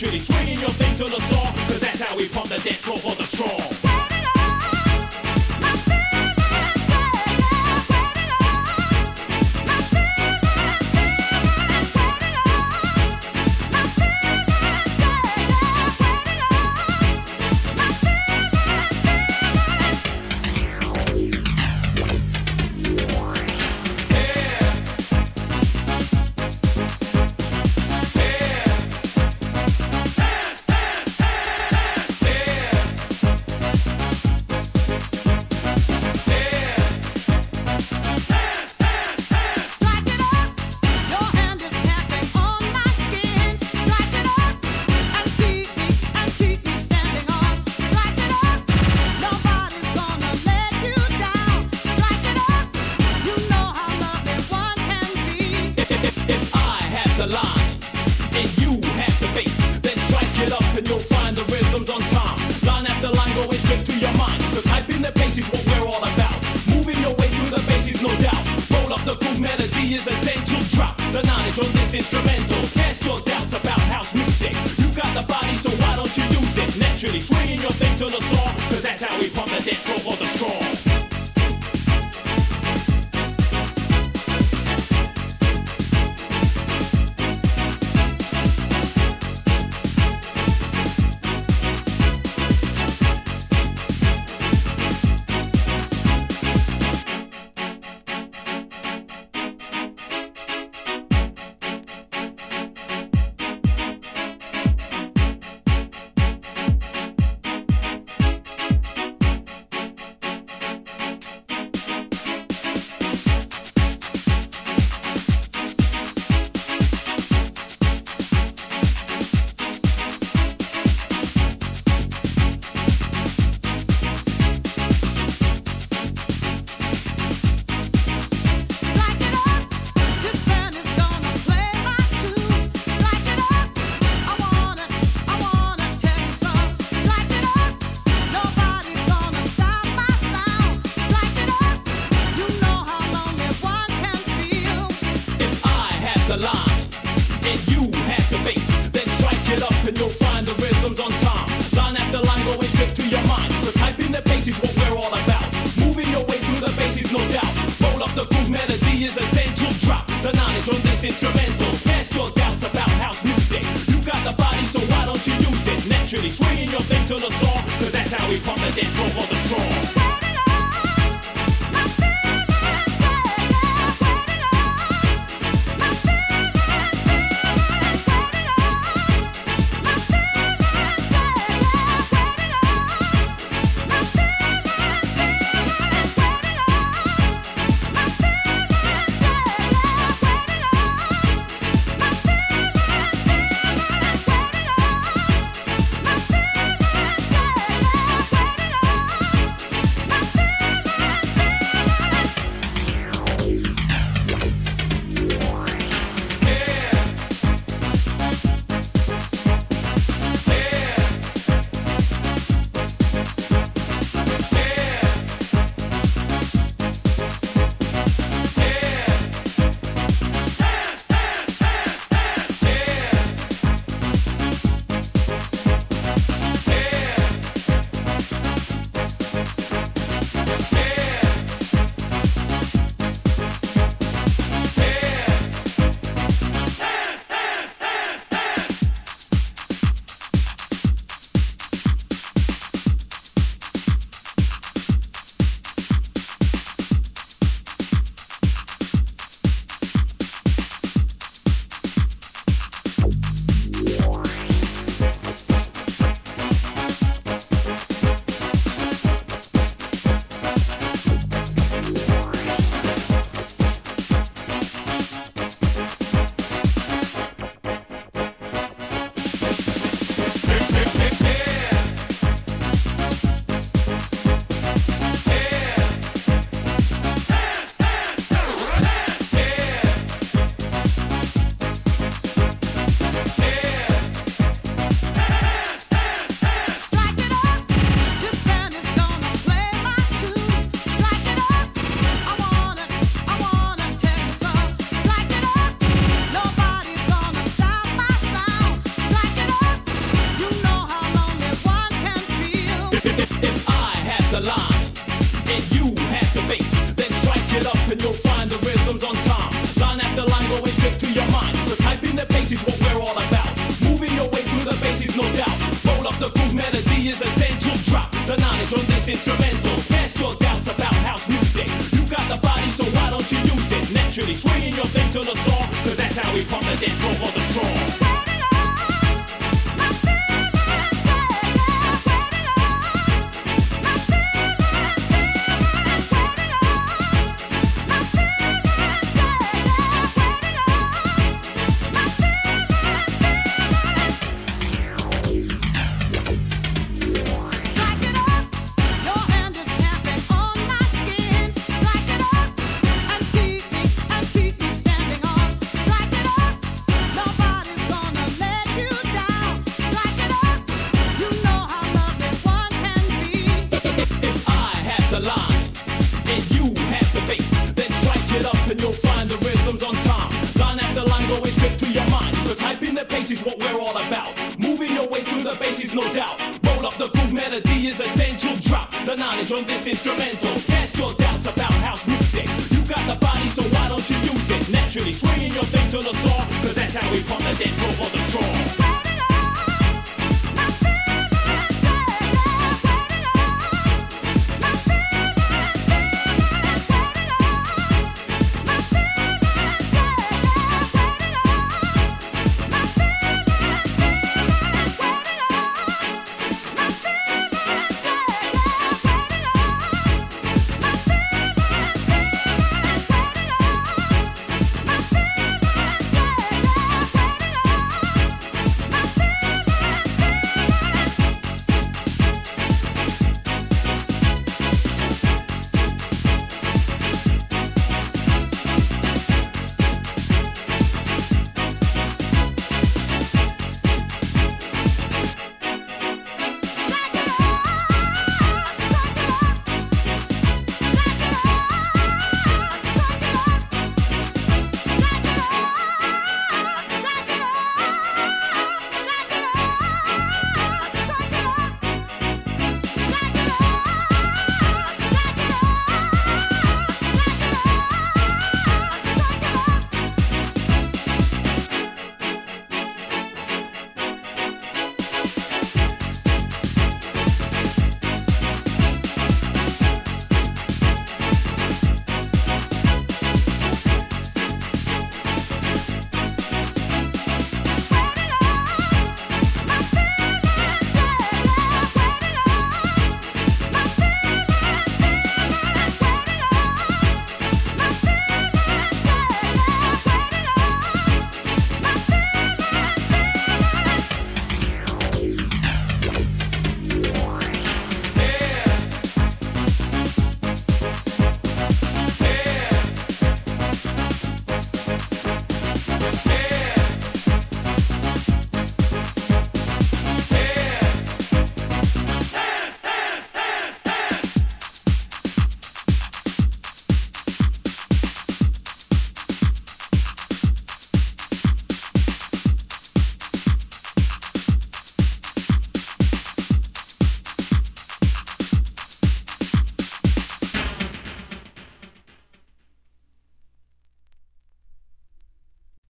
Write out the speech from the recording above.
Actually swinging your thing to the saw, cause that's how we pump the dead for the strong. And you have the bass, then strike it up and you'll find the rhythms on time. Line after line going straight to your mind. Cause hype in the bass is what we're all about. Moving your way through the bass is no doubt. Roll up the groove melody is essential. Drop the knowledge on this instrumental. Cast your doubts about house music. You got the body, so why don't you use it? Naturally, swinging your thing to the song. Cause that's how we pump the dance floor for the strong. The groove melody is essential. Drop the knowledge on this instrumental. Cast your doubts about house music. You got the body, so why don't you use it? Naturally, swinging your thing to the song. Cause that's how we pump the dance floor for the strong. Melody is essential. Drop the knowledge on this instrumental. Cast your doubts about house music. You got the body, so why don't you use it? Naturally swinging your thing to the saw. Cause that's how we pump the dance floor Roll up the groove melody is essential. Drop the knowledge on this instrumental. Cast your doubts about house music. You got the body, so why don't you use it? Naturally swinging your thing to the saw. Cause that's how we pump the dance for the.